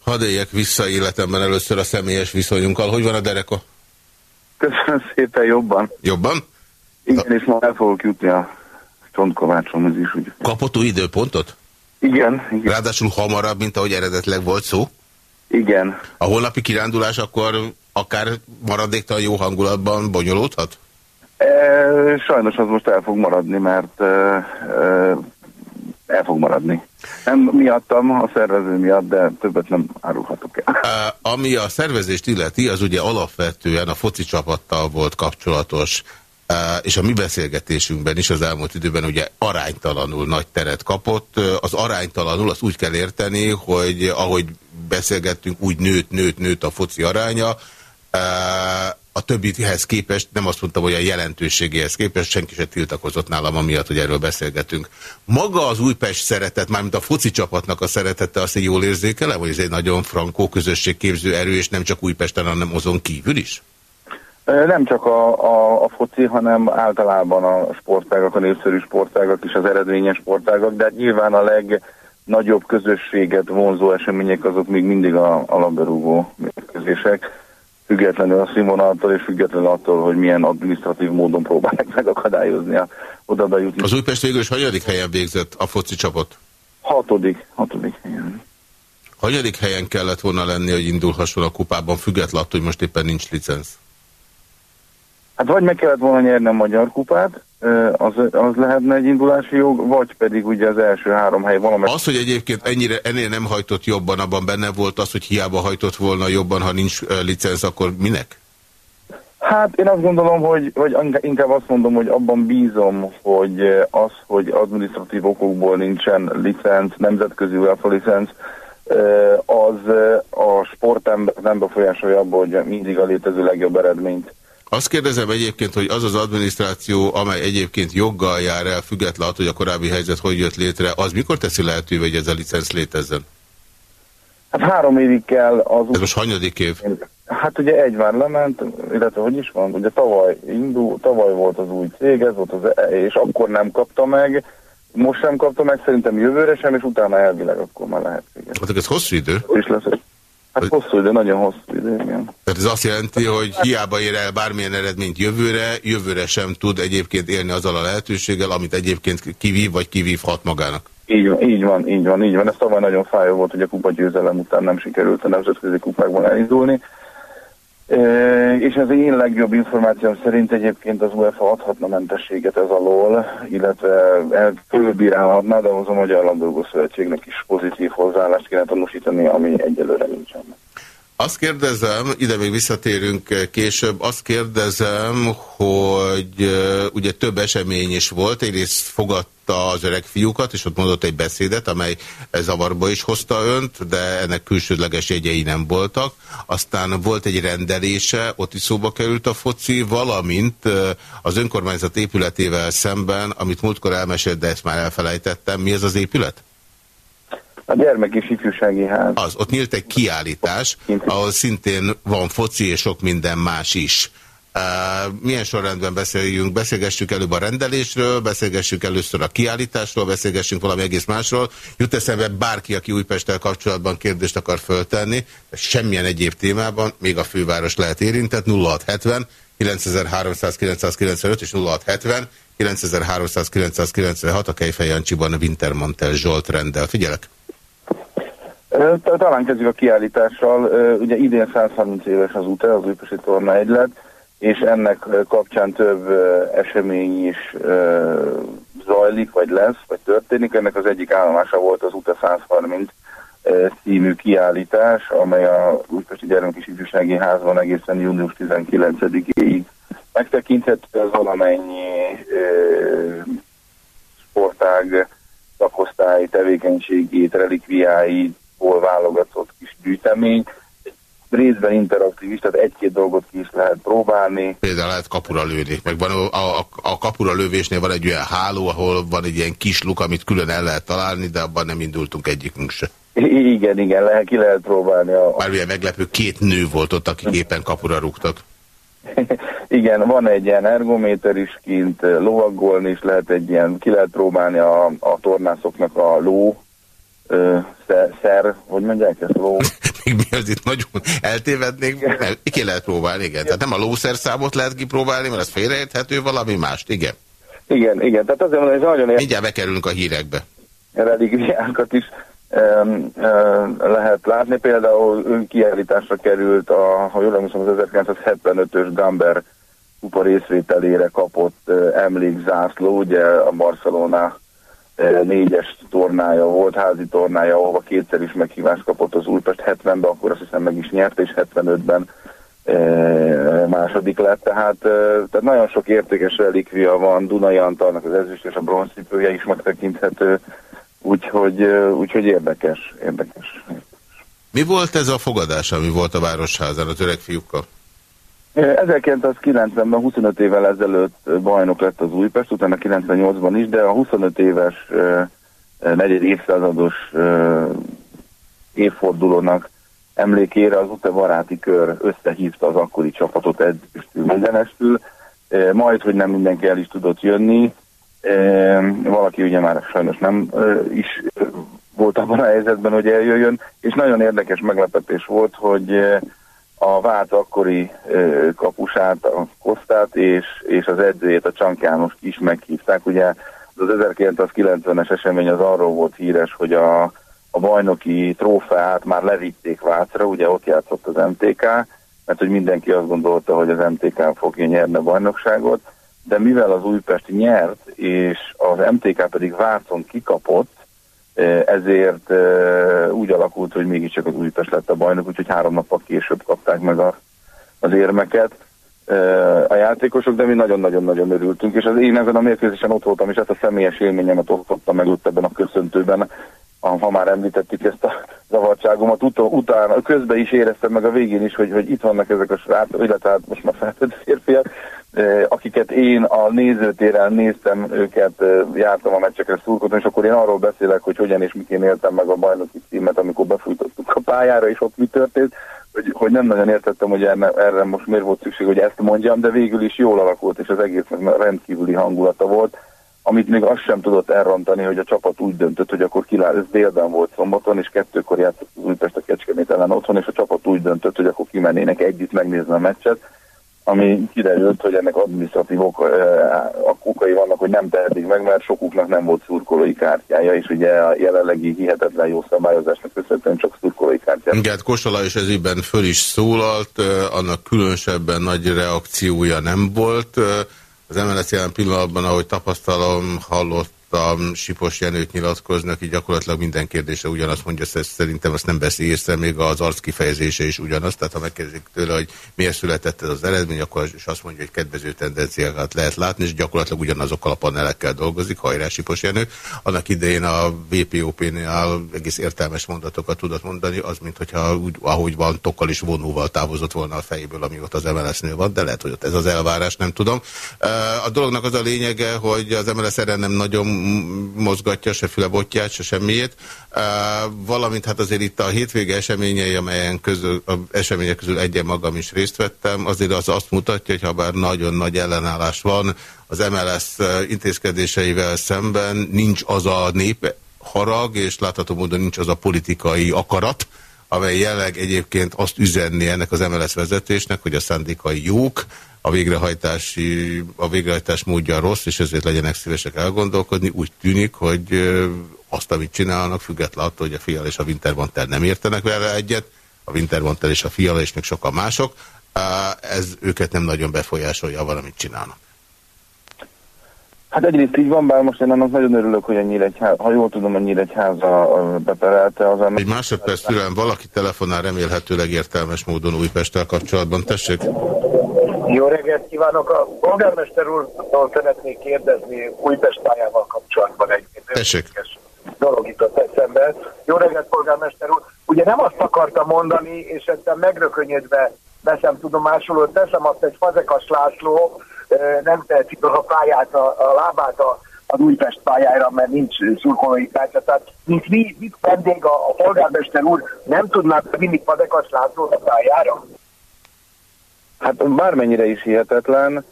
Hadd éljek vissza életemben először a személyes viszonyunkkal. Hogy van a dereka? Köszönöm szépen, jobban. Jobban? Igen, és ma el fogok jutni a csontkovácsomhoz is. Úgy. Kapott új időpontot? Igen, igen. Ráadásul hamarabb, mint ahogy eredetleg volt szó? Igen. A holnapi kirándulás akkor akár maradéktalan jó hangulatban bonyolódhat? E, sajnos az most el fog maradni, mert e, e, el fog maradni. Nem miattam, a szervező miatt, de többet nem árulhatok el. Uh, ami a szervezést illeti, az ugye alapvetően a foci csapattal volt kapcsolatos, uh, és a mi beszélgetésünkben is az elmúlt időben ugye aránytalanul nagy teret kapott. Az aránytalanul azt úgy kell érteni, hogy ahogy beszélgettünk, úgy nőtt, nőtt, nőtt a foci aránya, a többihez képest, nem azt mondtam, hogy a jelentőségéhez képest senki se tiltakozott nálam amiatt, hogy erről beszélgetünk. Maga az Újpest szeretet, mármint a foci csapatnak a szeretete, azt egy jól érzékelem, hogy ez egy nagyon frankó közösségképző erő, és nem csak Újpesten, hanem azon kívül is? Nem csak a, a, a foci, hanem általában a sportágak, a népszerű sportágak és az eredményes sportágak, de nyilván a legnagyobb közösséget vonzó események azok még mindig a, a labdarúgó mérkőzések függetlenül a színvonaltól, és függetlenül attól, hogy milyen administratív módon próbálják megakadályozni a oda bejutni. Az Újpest végül is hanyadik helyen végzett a foci csapat? Hatodik, hatodik helyen. Hanyadik helyen kellett volna lenni, hogy indulhasson a kupában, függetlenül attól, hogy most éppen nincs licensz? Hát vagy meg kellett volna nyerni a Magyar Kupát, az, az lehetne egy indulási jog, vagy pedig ugye az első három hely valamely... Az, hogy egyébként ennyire, ennél nem hajtott jobban, abban benne volt az, hogy hiába hajtott volna jobban, ha nincs licensz, akkor minek? Hát én azt gondolom, hogy, hogy inkább azt mondom, hogy abban bízom, hogy az, hogy administratív okokból nincsen licenc, nemzetközi UEFA licenc, az a sportember nem befolyásolja abban, hogy mindig a létező legjobb eredményt azt kérdezem egyébként, hogy az az adminisztráció, amely egyébként joggal jár el, függetlenül hogy a korábbi helyzet hogy jött létre, az mikor teszi lehetővé, hogy ez a licenc létezzen? Hát három évig kell az... Ez most hanyadik év? Hát ugye egy már lement, illetve hogy is van, ugye tavaly indul, tavaly volt az új cég, ez volt az, e, és akkor nem kapta meg, most sem kapta meg, szerintem jövőre sem, és utána elvileg akkor már lehet. Hát ez hosszú idő? És lesz Hát hosszú idő, nagyon hosszú idő, igen. Tehát ez azt jelenti, hogy hiába ér el bármilyen eredményt jövőre, jövőre sem tud egyébként élni azzal a lehetőséggel, amit egyébként kivív vagy kivívhat magának. Így van, így van, így van, így van. Ez tavaly nagyon fájó volt, hogy a kupa győzelem után nem sikerült a nemzetközi kupákban elindulni. És ez én legjobb információm szerint egyébként az UEFA adhatna mentességet ez alól, illetve fölbírálhatná, de az a Magyar Labdarúgó Szövetségnek is pozitív hozzáállást kéne tanúsítani, ami egyelőre nincsen. Azt kérdezem, ide még visszatérünk később, azt kérdezem, hogy ugye több esemény is volt, egyrészt fogadta az öreg fiúkat, és ott mondott egy beszédet, amely zavarba is hozta önt, de ennek külsődleges jegyei nem voltak. Aztán volt egy rendelése, ott is szóba került a foci, valamint az önkormányzat épületével szemben, amit múltkor elmesélt, de ezt már elfelejtettem. Mi ez az épület? A gyermek és ifjúsági ház. Az, ott nyílt egy kiállítás, ahol szintén van foci és sok minden más is. Uh, milyen sorrendben beszéljünk? Beszélgessük előbb a rendelésről, beszélgessük először a kiállításról, beszélgessünk valami egész másról. Jut eszembe bárki, aki Újpesttel kapcsolatban kérdést akar föltenni, semmilyen egyéb témában, még a főváros lehet érintett, 0670 9395 és 0670 9396 a Kejfej Jancsiban Wintermantel Zsolt rendel. Figyelek! Talán kezdjük a kiállítással. Ugye idén 130 éves az UTE, az Újpesti Torna Egylet, és ennek kapcsán több esemény is zajlik, vagy lesz, vagy történik. Ennek az egyik állomása volt az UTE 130 című kiállítás, amely a Újpesti Gyermek és Ifjúsági Házban egészen június 19-ig megtekinthető, az valamennyi sportág szakosztály tevékenységét, relikviáit, ból válogatott kis gyűjtemény, részben interaktív is, tehát egy-két dolgot ki is lehet próbálni. Például lehet kapura lőni, meg van a, a, a kapura lövésnél van egy olyan háló, ahol van egy ilyen kis luk, amit külön el lehet találni, de abban nem indultunk egyikünk se. Igen, igen, lehet, ki lehet próbálni. A... Bármilyen meglepő, két nő volt ott, akik éppen kapura rúgtak. <laughs> igen, van egy ilyen ergométer is kint, lovaggolni is lehet egy ilyen, ki lehet próbálni a, a tornászoknak a ló szer, szer, hogy mondják ezt, ló? <laughs> Még mi az itt nagyon eltévednék, ki lehet próbálni, igen. Tehát nem a lószerszámot lehet kipróbálni, mert az félreérthető valami mást, igen. Igen, igen, tehát azért mondom, hogy nagyon Mindjárt bekerülünk a hírekbe. Relikviákat is um, um, lehet látni, például kiállításra került, a, ha jól emlékszem, az 1975-ös Gamber kupa részvételére kapott uh, emlékzászló, ugye a Barcelona négyes tornája volt, házi tornája, ahova kétszer is meghívást kapott az Újpest 70-ben, akkor azt hiszem meg is nyert, és 75-ben második lett, tehát, tehát nagyon sok értékes relikvia van, Dunai Antalnak az ezüst és a bronzcipője is megtekinthető, úgyhogy, úgyhogy érdekes, érdekes. Mi volt ez a fogadás, ami volt a Városházán az öreg fiúkkal? 1990-ben 25 évvel ezelőtt bajnok lett az Újpest, utána 98-ban is, de a 25 éves negyed évszázados évfordulónak emlékére az UTE baráti kör összehívta az akkori csapatot edzőstül mindenestül, majd, hogy nem mindenki el is tudott jönni, valaki ugye már sajnos nem is volt abban a helyzetben, hogy eljöjjön, és nagyon érdekes meglepetés volt, hogy a vált akkori kapusát, a Kosztát és, és az edzőjét, a Csank Jánost is meghívták. Ugye az 1990-es esemény az arról volt híres, hogy a, a bajnoki trófeát már levitték Vácra, ugye ott játszott az MTK, mert hogy mindenki azt gondolta, hogy az MTK fogja nyerni a bajnokságot, de mivel az Újpest nyert, és az MTK pedig Vácon kikapott, ezért úgy alakult, hogy mégiscsak az Újpest lett a bajnok, úgyhogy három nappal később kapták meg a, az érmeket. A játékosok, de mi nagyon-nagyon-nagyon örültünk, és az én ezen a mérkőzésen ott voltam, és ezt a személyes élményemet osztottam meg ott ebben a köszöntőben, ha már említettük ezt a zavartságomat, ut utána, közben is éreztem meg a végén is, hogy, hogy itt vannak ezek a srácok, illetve hát most már feltett férfiak, akiket én a nézőtéren néztem, őket jártam a meccsekre szurkoltam, és akkor én arról beszélek, hogy hogyan és miként éltem meg a bajnoki címet, amikor befújtottuk a pályára, és ott mi történt, hogy, hogy nem nagyon értettem, hogy erre, erre most miért volt szükség, hogy ezt mondjam, de végül is jól alakult, és az egésznek rendkívüli hangulata volt amit még azt sem tudott elrontani, hogy a csapat úgy döntött, hogy akkor kilát, ez délben volt szombaton, és kettőkor játszott Újpest a Kecskemét ellen otthon, és a csapat úgy döntött, hogy akkor kimennének együtt megnézni a meccset, ami kiderült, hogy ennek adminisztratív ok, okai vannak, hogy nem tehetik meg, mert sokuknak nem volt szurkolói kártyája, és ugye a jelenlegi hihetetlen jó szabályozásnak köszönhetően csak szurkolói kártyája. Igen, Kosola is ezügyben föl is szólalt, annak különösebben nagy reakciója nem volt. Az MLS jelen pillanatban, ahogy tapasztalom, hallott hallottam Sipos Jenőt nyilatkozni, aki gyakorlatilag minden kérdése ugyanazt mondja, szerintem azt nem veszi észre, még az arc kifejezése is ugyanaz. Tehát ha megkérdezik tőle, hogy miért született ez az eredmény, akkor is azt mondja, hogy kedvező tendenciákat lehet látni, és gyakorlatilag ugyanazokkal a panelekkel dolgozik, hajrá Sipos Jenő. Annak idején a VPOP-nál egész értelmes mondatokat tudott mondani, az, mint hogyha ahogy van, tokkal is vonóval távozott volna a fejéből, ami ott az MLS-nél van, de lehet, hogy ott ez az elvárás, nem tudom. A dolognak az a lényege, hogy az MLS erre nem nagyon mozgatja, se fülebotját, se semmiét. Valamint hát azért itt a hétvége eseményei, amelyen közül, a események közül egyen magam is részt vettem, azért az azt mutatja, hogy ha bár nagyon nagy ellenállás van az MLS intézkedéseivel szemben, nincs az a nép harag, és látható módon nincs az a politikai akarat, amely jelleg egyébként azt üzenni ennek az MLS vezetésnek, hogy a szándékai jók, a végrehajtási, a végrehajtás módja rossz, és ezért legyenek szívesek elgondolkodni. Úgy tűnik, hogy azt, amit csinálnak, függetlenül attól, hogy a Fiala és a Wintermantel nem értenek vele egyet, a Wintermantel és a Fiala és még sokan mások, ez őket nem nagyon befolyásolja, valamit csinálnak. Hát egyrészt így van, bár most én annak nagyon örülök, hogy a Nyíregyháza, ha jól tudom, a Nyíregyháza beperelte az Egy másodperc türelem, valaki telefonál remélhetőleg értelmes módon Újpesttel kapcsolatban. Tessék! Jó reggelt kívánok! A polgármester úrtól szeretnék kérdezni Újpest pályával kapcsolatban egy Tessék! dolog jutott eszembe. Jó reggelt, polgármester úr! Ugye nem azt akartam mondani, és ezzel megrökönyödve veszem tudomásul, hogy teszem azt egy Fazekas László, nem teheti a pályát, a, a lábát a, az Újpest pályára, mert nincs szurkolói kártya. Tehát mint mi, mit vendég a, a polgármester úr nem tudná vinni Fazekas Lászlót a pályára? Hát bármennyire is hihetetlen,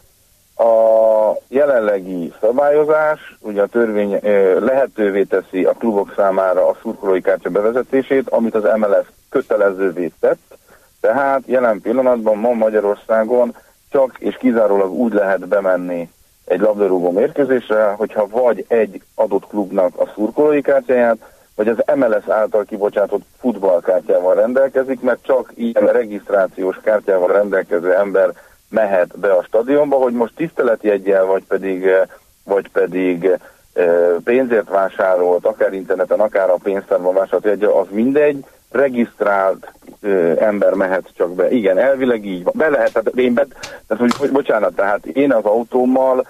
a jelenlegi szabályozás, ugye a törvény lehetővé teszi a klubok számára a szurkolói kártya bevezetését, amit az MLS kötelezővé tett, tehát jelen pillanatban ma Magyarországon csak és kizárólag úgy lehet bemenni egy labdarúgó mérkőzésre, hogyha vagy egy adott klubnak a szurkolói kártyáját, vagy az MLS által kibocsátott futballkártyával rendelkezik, mert csak ilyen regisztrációs kártyával rendelkező ember mehet be a stadionba, hogy most tiszteletjegyel, vagy pedig, vagy pedig pénzért vásárolt, akár interneten, akár a pénztárban vásárolt jegye, az mindegy, regisztrált ö, ember mehet csak be. Igen, elvileg így van. Be lehet, tehát én be, tehát, hogy, bocsánat, tehát én az autómmal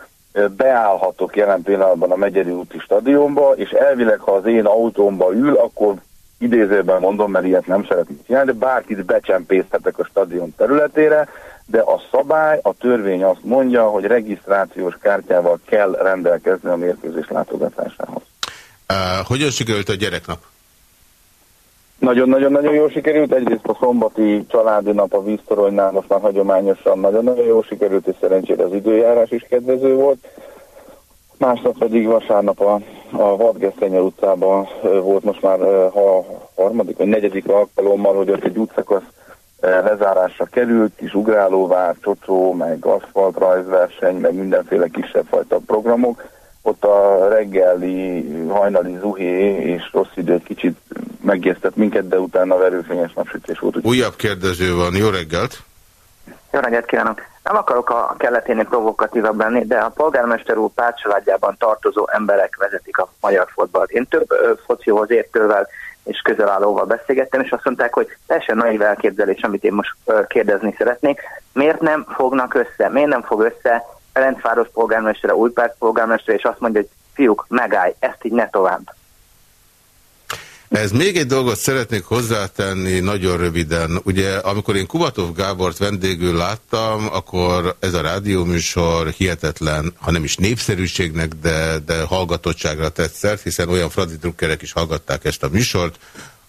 beállhatok jelen pillanatban a Megyeri úti stadionba, és elvileg, ha az én autómba ül, akkor idézőben mondom, mert ilyet nem szeretnék csinálni, de bárkit becsempészhetek a stadion területére, de a szabály, a törvény azt mondja, hogy regisztrációs kártyával kell rendelkezni a mérkőzés látogatásához. Uh, hogyan sikerült a gyereknap? Nagyon-nagyon-nagyon jól sikerült. Egyrészt a szombati családi nap a víztoronynál most már hagyományosan nagyon-nagyon jól sikerült, és szerencsére az időjárás is kedvező volt. Másnap pedig vasárnap a, a Vadgesztenye utcában volt most már a harmadik vagy negyedik alkalommal, hogy ott egy utcakasz lezárásra került, kis ugrálóvár, csocsó, meg aszfaltrajzverseny, meg mindenféle kisebb fajta programok ott a reggeli, hajnali zuhé és rossz idő kicsit megjesztett minket, de utána verőfényes napsütés volt. Újabb kérdező van, jó reggelt! Jó reggelt kívánok! Nem akarok a kelleténél provokatívabb lenni, de a polgármester úr pártcsaládjában tartozó emberek vezetik a magyar fotbalt. Én több focihoz értővel és közelállóval beszélgettem, és azt mondták, hogy teljesen naiv elképzelés, amit én most kérdezni szeretnék. Miért nem fognak össze? Miért nem fog össze Ferencváros polgármestere, Újpárt polgármestere, és azt mondja, hogy fiúk, megállj, ezt így ne tovább. Ez még egy dolgot szeretnék hozzátenni nagyon röviden. Ugye, amikor én Kubatov Gábort vendégül láttam, akkor ez a rádióműsor hihetetlen, ha nem is népszerűségnek, de, de hallgatottságra tett szert, hiszen olyan fradi drukkerek is hallgatták ezt a műsort,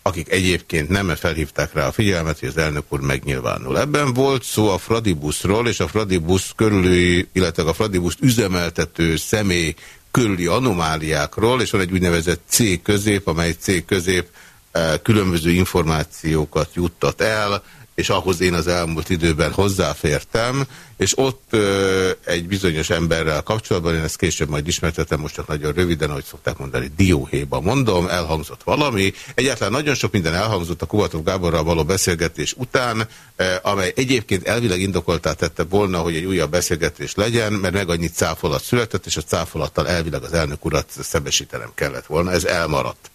akik egyébként nem felhívták rá a figyelmet, hogy az elnök úr megnyilvánul. Ebben volt szó a Fradibuszról, és a Fradibusz körüli, illetve a Fradibuszt üzemeltető személy körüli anomáliákról, és van egy úgynevezett C közép, amely C közép eh, különböző információkat juttat el, és ahhoz én az elmúlt időben hozzáfértem, és ott ö, egy bizonyos emberrel kapcsolatban, én ezt később majd ismertetem, most csak nagyon röviden, ahogy szokták mondani, dióhéba mondom, elhangzott valami. Egyáltalán nagyon sok minden elhangzott a Kubatov Gáborral való beszélgetés után, ö, amely egyébként elvileg indokoltá tette volna, hogy egy újabb beszélgetés legyen, mert meg annyit cáfolat született, és a cáfolattal elvileg az elnök urat szebesítenem kellett volna. Ez elmaradt.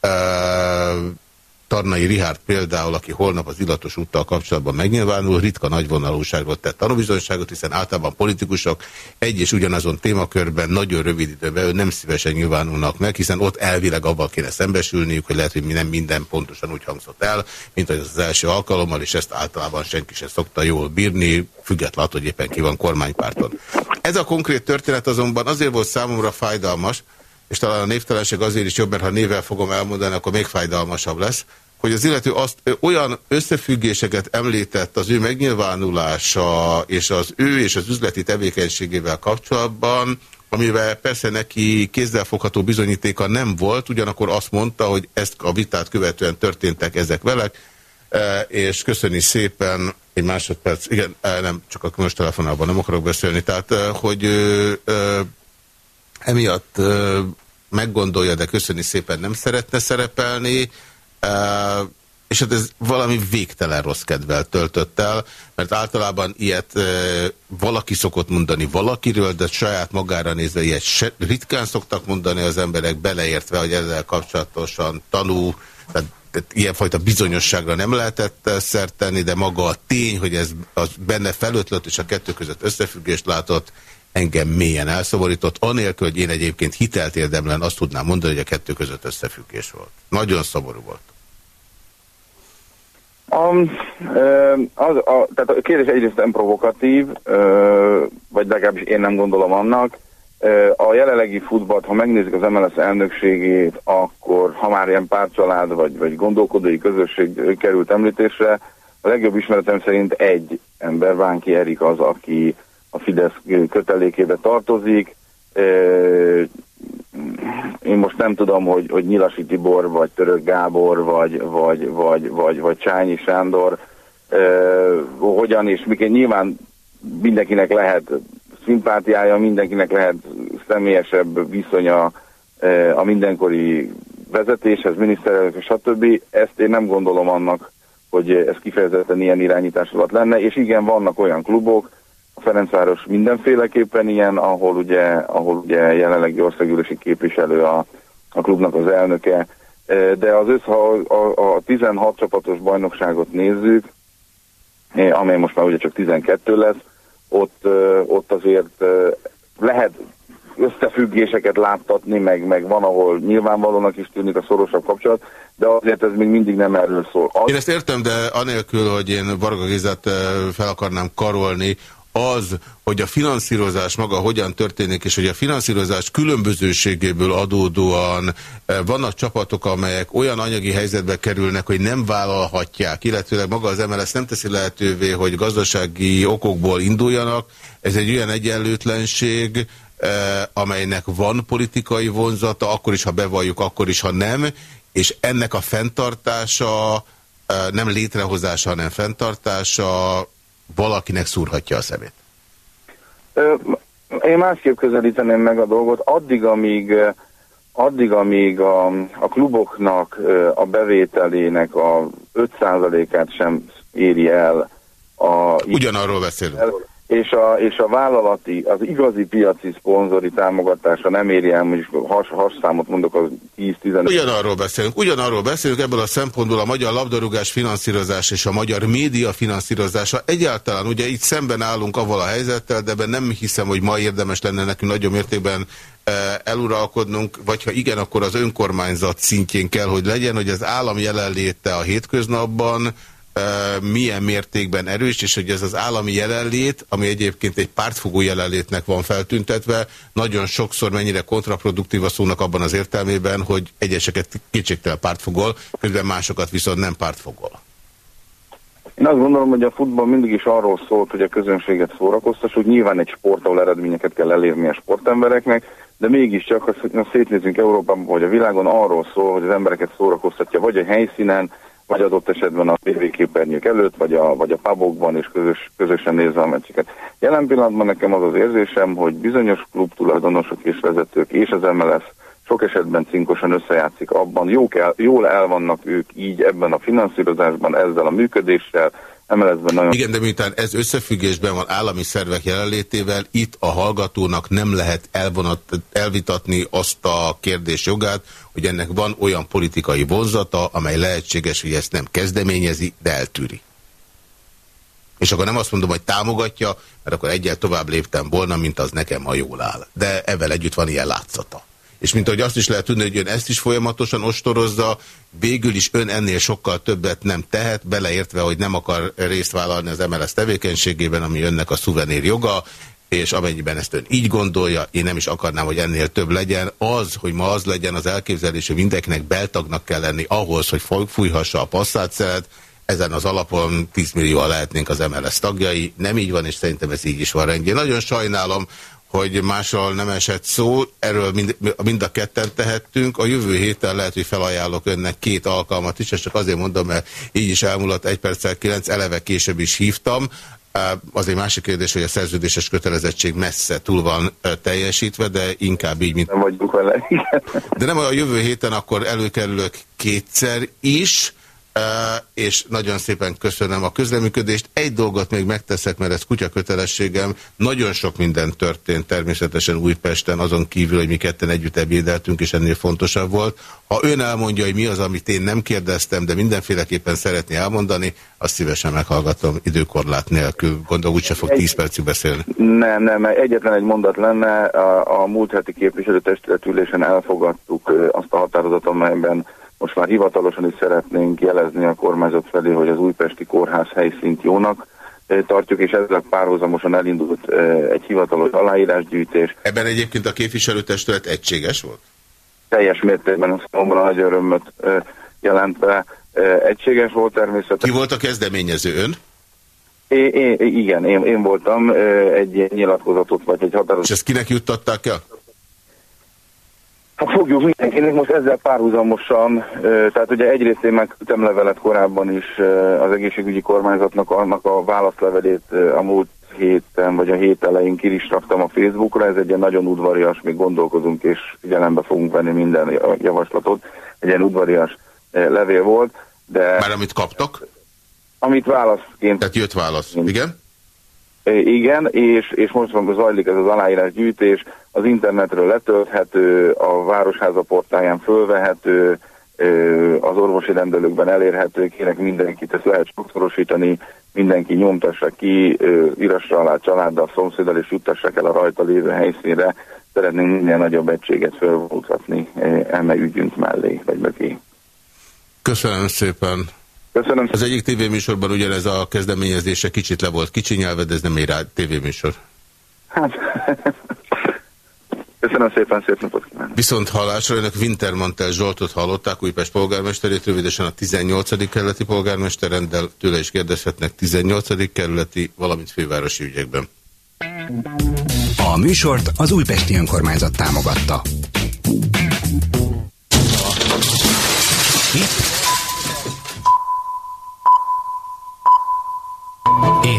Ö, Tarnai Rihárd például, aki holnap az illatos úttal kapcsolatban megnyilvánul, ritka nagyvonalúságról tett tanúbizonyságot, hiszen általában politikusok egy és ugyanazon témakörben nagyon rövid időben nem szívesen nyilvánulnak meg, hiszen ott elvileg abban kéne szembesülniük, hogy lehet, hogy nem minden pontosan úgy hangzott el, mint az az első alkalommal, és ezt általában senki sem szokta jól bírni, függetlenül, hogy éppen ki van kormánypárton. Ez a konkrét történet azonban azért volt számomra fájdalmas, és talán a névtelenség azért is jobb, mert ha névvel fogom elmondani, akkor még fájdalmasabb lesz, hogy az illető azt olyan összefüggéseket említett az ő megnyilvánulása és az ő és az üzleti tevékenységével kapcsolatban, amivel persze neki kézzelfogható bizonyítéka nem volt, ugyanakkor azt mondta, hogy ezt a vitát követően történtek ezek velek, és köszöni szépen, egy másodperc, igen, nem, csak a most telefonálban nem akarok beszélni, tehát, hogy emiatt meggondolja, de köszöni szépen nem szeretne szerepelni, És hát ez valami végtelen rossz kedvel töltött el, mert általában ilyet uh, valaki szokott mondani valakiről, de saját magára nézve ilyet se, ritkán szoktak mondani az emberek, beleértve, hogy ezzel kapcsolatosan tanú, tehát ilyenfajta bizonyosságra nem lehetett szert tenni, de maga a tény, hogy ez az benne felötlött és a kettő között összefüggést látott, engem mélyen elszomorított, anélkül, hogy én egyébként hitelt érdemlen azt tudnám mondani, hogy a kettő között összefüggés volt. Nagyon szomorú volt. A, az, a, tehát a kérdés egyrészt nem provokatív, vagy legalábbis én nem gondolom annak. A jelenlegi futballt, ha megnézzük az MLS elnökségét, akkor ha már ilyen párcsalád vagy, vagy gondolkodói közösség került említésre, a legjobb ismeretem szerint egy ember, Vánki Erik az, aki a Fidesz kötelékébe tartozik. Én most nem tudom, hogy, hogy Nyilasi Tibor, vagy Török Gábor, vagy, vagy, vagy, vagy, vagy Csányi Sándor hogyan és miként nyilván mindenkinek lehet szimpátiája, mindenkinek lehet személyesebb viszonya a mindenkori vezetéshez, miniszterelnök, stb. Ezt én nem gondolom annak, hogy ez kifejezetten ilyen irányítás alatt lenne, és igen, vannak olyan klubok, Ferencváros mindenféleképpen ilyen, ahol ugye, ahol ugye jelenlegi országgyűlési képviselő a, a klubnak az elnöke, de az össze, ha a, a 16 csapatos bajnokságot nézzük, amely most már ugye csak 12 lesz, ott, ott azért lehet összefüggéseket láttatni, meg, meg van, ahol nyilvánvalónak is tűnik a szorosabb kapcsolat, de azért ez még mindig nem erről szól. Az... Én ezt értem, de anélkül, hogy én Varga Gézát fel akarnám karolni, az, hogy a finanszírozás maga hogyan történik, és hogy a finanszírozás különbözőségéből adódóan eh, vannak csapatok, amelyek olyan anyagi helyzetbe kerülnek, hogy nem vállalhatják, illetőleg maga az MLS nem teszi lehetővé, hogy gazdasági okokból induljanak. Ez egy olyan egyenlőtlenség, eh, amelynek van politikai vonzata, akkor is, ha bevalljuk, akkor is, ha nem, és ennek a fenntartása, eh, nem létrehozása, hanem fenntartása valakinek szúrhatja a szemét? Én másképp közelíteném meg a dolgot. Addig, amíg, addig, amíg a, a kluboknak a bevételének a 5%-át sem éri el a... Ugyanarról beszélünk és a, és a vállalati, az igazi piaci szponzori támogatása nem éri el, mondjuk has, has számot mondok, az 10-15. Ugyanarról beszélünk, ugyanarról beszélünk, ebből a szempontból a magyar labdarúgás finanszírozás és a magyar média finanszírozása egyáltalán, ugye itt szemben állunk avval a helyzettel, de ebben nem hiszem, hogy ma érdemes lenne nekünk nagyon mértékben e, eluralkodnunk, vagy ha igen, akkor az önkormányzat szintjén kell, hogy legyen, hogy az állam jelenléte a hétköznapban milyen mértékben erős, és hogy ez az állami jelenlét, ami egyébként egy pártfogó jelenlétnek van feltüntetve, nagyon sokszor mennyire kontraproduktív a szónak abban az értelmében, hogy egyeseket kétségtel pártfogol, közben másokat viszont nem pártfogol. Én azt gondolom, hogy a futball mindig is arról szólt, hogy a közönséget szórakoztassuk. Nyilván egy sport, ahol eredményeket kell elérni a sportembereknek, de mégiscsak, ha szétnézünk Európában vagy a világon, arról szól, hogy az embereket szórakoztatja vagy a helyszínen, vagy adott esetben a tévéképernyők előtt, vagy a, vagy a pubokban, és közös, közösen nézve a meccseket. Jelen pillanatban nekem az az érzésem, hogy bizonyos klub tulajdonosok és vezetők és az MLS sok esetben cinkosan összejátszik abban, jók el, jól el vannak ők így ebben a finanszírozásban, ezzel a működéssel, emeletben nagyon... Igen, de miután ez összefüggésben van állami szervek jelenlétével, itt a hallgatónak nem lehet elvonat, elvitatni azt a kérdés jogát, hogy ennek van olyan politikai vonzata, amely lehetséges, hogy ezt nem kezdeményezi, de eltűri. És akkor nem azt mondom, hogy támogatja, mert akkor egyel tovább léptem volna, mint az nekem, ha jól áll. De ebben együtt van ilyen látszata és mint ahogy azt is lehet tudni, hogy ön ezt is folyamatosan ostorozza, végül is ön ennél sokkal többet nem tehet, beleértve, hogy nem akar részt vállalni az MLS tevékenységében, ami önnek a szuvenír joga, és amennyiben ezt ön így gondolja, én nem is akarnám, hogy ennél több legyen. Az, hogy ma az legyen az elképzelés, hogy mindenkinek beltagnak kell lenni ahhoz, hogy fújhassa a passzátszeret, ezen az alapon 10 millióan lehetnénk az MLS tagjai. Nem így van, és szerintem ez így is van rendjén. Nagyon sajnálom, hogy másról nem esett szó, erről mind, mind a ketten tehettünk. A jövő héten lehet, hogy felajánlok önnek két alkalmat is, és csak azért mondom, mert így is elmúlott egy perccel kilenc, eleve később is hívtam. Az egy másik kérdés, hogy a szerződéses kötelezettség messze túl van teljesítve, de inkább így, mint... Nem vagyunk vele, igen. De nem a jövő héten akkor előkerülök kétszer is, és nagyon szépen köszönöm a közleműködést. Egy dolgot még megteszek, mert ez kutya kötelességem. Nagyon sok minden történt természetesen Újpesten, azon kívül, hogy mi ketten együtt ebédeltünk, és ennél fontosabb volt. Ha ön elmondja, hogy mi az, amit én nem kérdeztem, de mindenféleképpen szeretné elmondani, azt szívesen meghallgatom időkorlát nélkül. Gondolom, úgyse fog 10 percig beszélni. Nem, nem, egyetlen egy mondat lenne. A, a múlt heti képviselőtestületülésen elfogadtuk azt a határozatot, amelyben most már hivatalosan is szeretnénk jelezni a kormányzat felé, hogy az újpesti kórház helyszínt jónak tartjuk, és ezzel párhuzamosan elindult egy hivatalos aláírásgyűjtés. Ebben egyébként a képviselőtestület egységes volt? Teljes mértékben számomra nagy örömöt jelentve. Egységes volt természetesen. Ki volt a kezdeményező ön? É, é, igen, én, én voltam egy nyilatkozatot, vagy egy határozatot. És ezt kinek juttatták el? Hát fogjuk mindenkinek most ezzel párhuzamosan, tehát ugye egyrészt én megküldtem levelet korábban is az egészségügyi kormányzatnak annak a válaszlevelét a múlt héten, vagy a hét elején ki is raktam a Facebookra, ez egy ilyen nagyon udvarias, még gondolkozunk és figyelembe fogunk venni minden javaslatot, egy ilyen udvarias levél volt, de... Már amit kaptak? Amit válaszként... Tehát jött válasz, igen? Igen, és, és most van zajlik ez az aláírás gyűjtés, az internetről letölthető, a Városháza portáján fölvehető, az orvosi rendelőkben elérhető, kérek mindenkit, ezt lehet sokszorosítani, mindenki nyomtassa ki, írassa alá családdal, szomszéddal, és juttassák el a rajta lévő helyszínre. Szeretnénk minden nagyobb egységet fölmutatni eme ügyünk mellé, vagy mögé. Köszönöm szépen. Köszönöm. Az egyik tévéműsorban ugyanez a kezdeményezése kicsit le volt kicsinyelve, de ez nem egy rá tévéműsor. Hát, Köszönöm szépen, szép napot kívánok. Viszont hallásra önök Wintermantel Zsoltot hallották, Újpest polgármesterét, rövidesen a 18. kerületi polgármesteren, de tőle is kérdezhetnek 18. kerületi, valamint fővárosi ügyekben. A műsort az Újpesti Önkormányzat támogatta.